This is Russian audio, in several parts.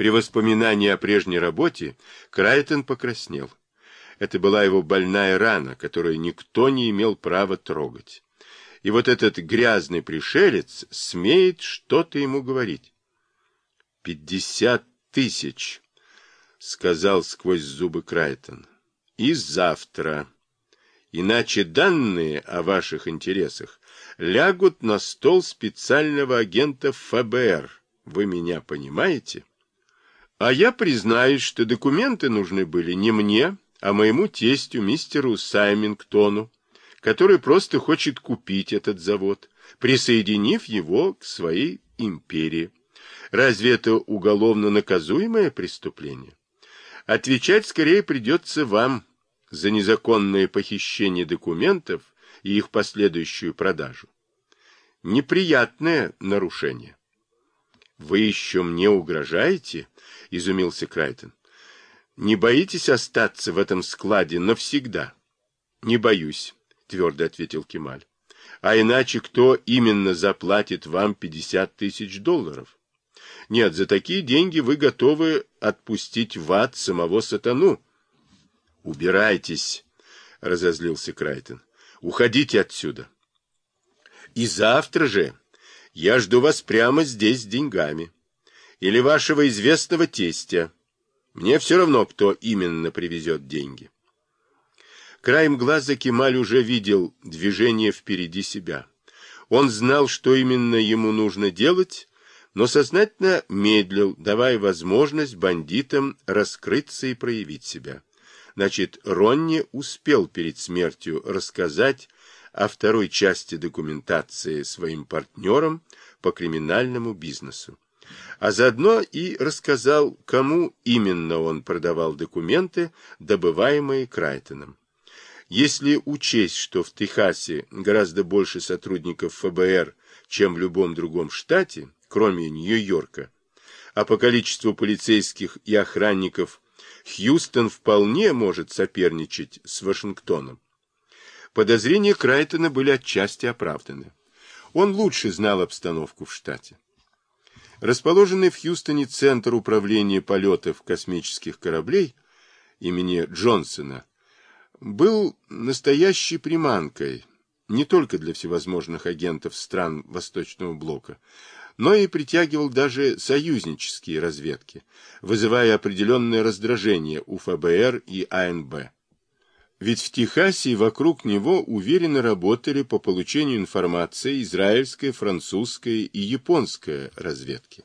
При воспоминании о прежней работе Крайтон покраснел. Это была его больная рана, которую никто не имел права трогать. И вот этот грязный пришелец смеет что-то ему говорить. «Пятьдесят тысяч», — сказал сквозь зубы Крайтон. «И завтра. Иначе данные о ваших интересах лягут на стол специального агента ФБР. Вы меня понимаете?» А я признаюсь, что документы нужны были не мне, а моему тестю, мистеру Саймингтону, который просто хочет купить этот завод, присоединив его к своей империи. Разве это уголовно наказуемое преступление? Отвечать скорее придется вам за незаконное похищение документов и их последующую продажу. Неприятное нарушение. Вы еще мне угрожаете? — изумился Крайтон. Не боитесь остаться в этом складе навсегда? — Не боюсь, — твердо ответил Кемаль. — А иначе кто именно заплатит вам пятьдесят тысяч долларов? Нет, за такие деньги вы готовы отпустить в ад самого сатану. — Убирайтесь, — разозлился Крайтон. — Уходите отсюда. — И завтра же я жду вас прямо здесь с деньгами. Или вашего известного тестя. Мне все равно, кто именно привезет деньги. Краем глаза Кемаль уже видел движение впереди себя. Он знал, что именно ему нужно делать, но сознательно медлил, давая возможность бандитам раскрыться и проявить себя. Значит, Ронни успел перед смертью рассказать о второй части документации своим партнерам по криминальному бизнесу а заодно и рассказал, кому именно он продавал документы, добываемые Крайтоном. Если учесть, что в Техасе гораздо больше сотрудников ФБР, чем в любом другом штате, кроме Нью-Йорка, а по количеству полицейских и охранников Хьюстон вполне может соперничать с Вашингтоном. Подозрения Крайтона были отчасти оправданы. Он лучше знал обстановку в штате. Расположенный в Хьюстоне Центр управления полетов космических кораблей имени Джонсона был настоящей приманкой не только для всевозможных агентов стран Восточного Блока, но и притягивал даже союзнические разведки, вызывая определенное раздражение у ФБР и АНБ. Ведь в Техасе и вокруг него уверенно работали по получению информации израильской, французской и японской разведки.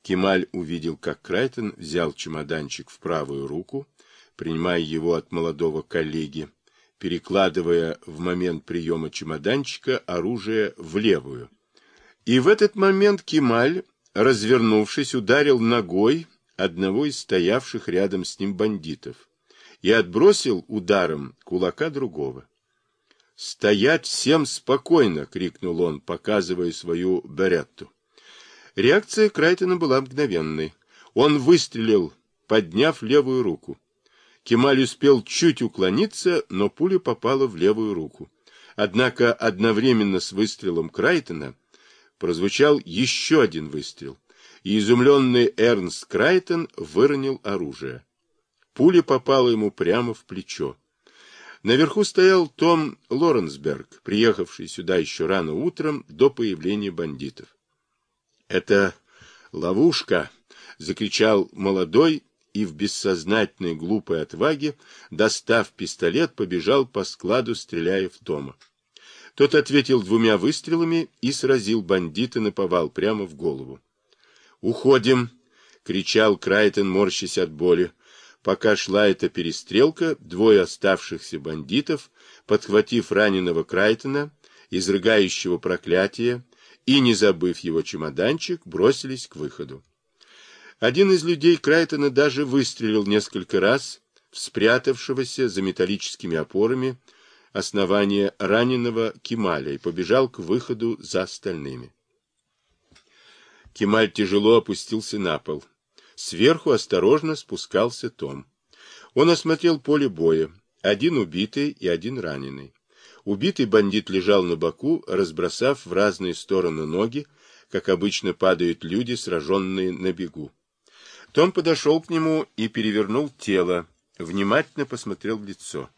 Кемаль увидел, как Крайтон взял чемоданчик в правую руку, принимая его от молодого коллеги, перекладывая в момент приема чемоданчика оружие в левую. И в этот момент Кемаль, развернувшись, ударил ногой одного из стоявших рядом с ним бандитов и отбросил ударом кулака другого. «Стоять всем спокойно!» — крикнул он, показывая свою беретту. Реакция Крайтона была мгновенной. Он выстрелил, подняв левую руку. Кемаль успел чуть уклониться, но пуля попала в левую руку. Однако одновременно с выстрелом Крайтона прозвучал еще один выстрел, и изумленный Эрнст Крайтон выронил оружие. Пуля попала ему прямо в плечо. Наверху стоял Том Лоренсберг, приехавший сюда еще рано утром до появления бандитов. — Это ловушка! — закричал молодой и в бессознательной глупой отваге, достав пистолет, побежал по складу, стреляя в Тома. Тот ответил двумя выстрелами и сразил бандита на повал прямо в голову. «Уходим!» — кричал Крайтон, морщась от боли. Пока шла эта перестрелка, двое оставшихся бандитов, подхватив раненого Крайтона, изрыгающего проклятие, и, не забыв его чемоданчик, бросились к выходу. Один из людей Крайтона даже выстрелил несколько раз в спрятавшегося за металлическими опорами основания раненого Кемаля и побежал к выходу за остальными. Кемаль тяжело опустился на пол. Сверху осторожно спускался Том. Он осмотрел поле боя. Один убитый и один раненый. Убитый бандит лежал на боку, разбросав в разные стороны ноги, как обычно падают люди, сраженные на бегу. Том подошел к нему и перевернул тело, внимательно посмотрел в лицо.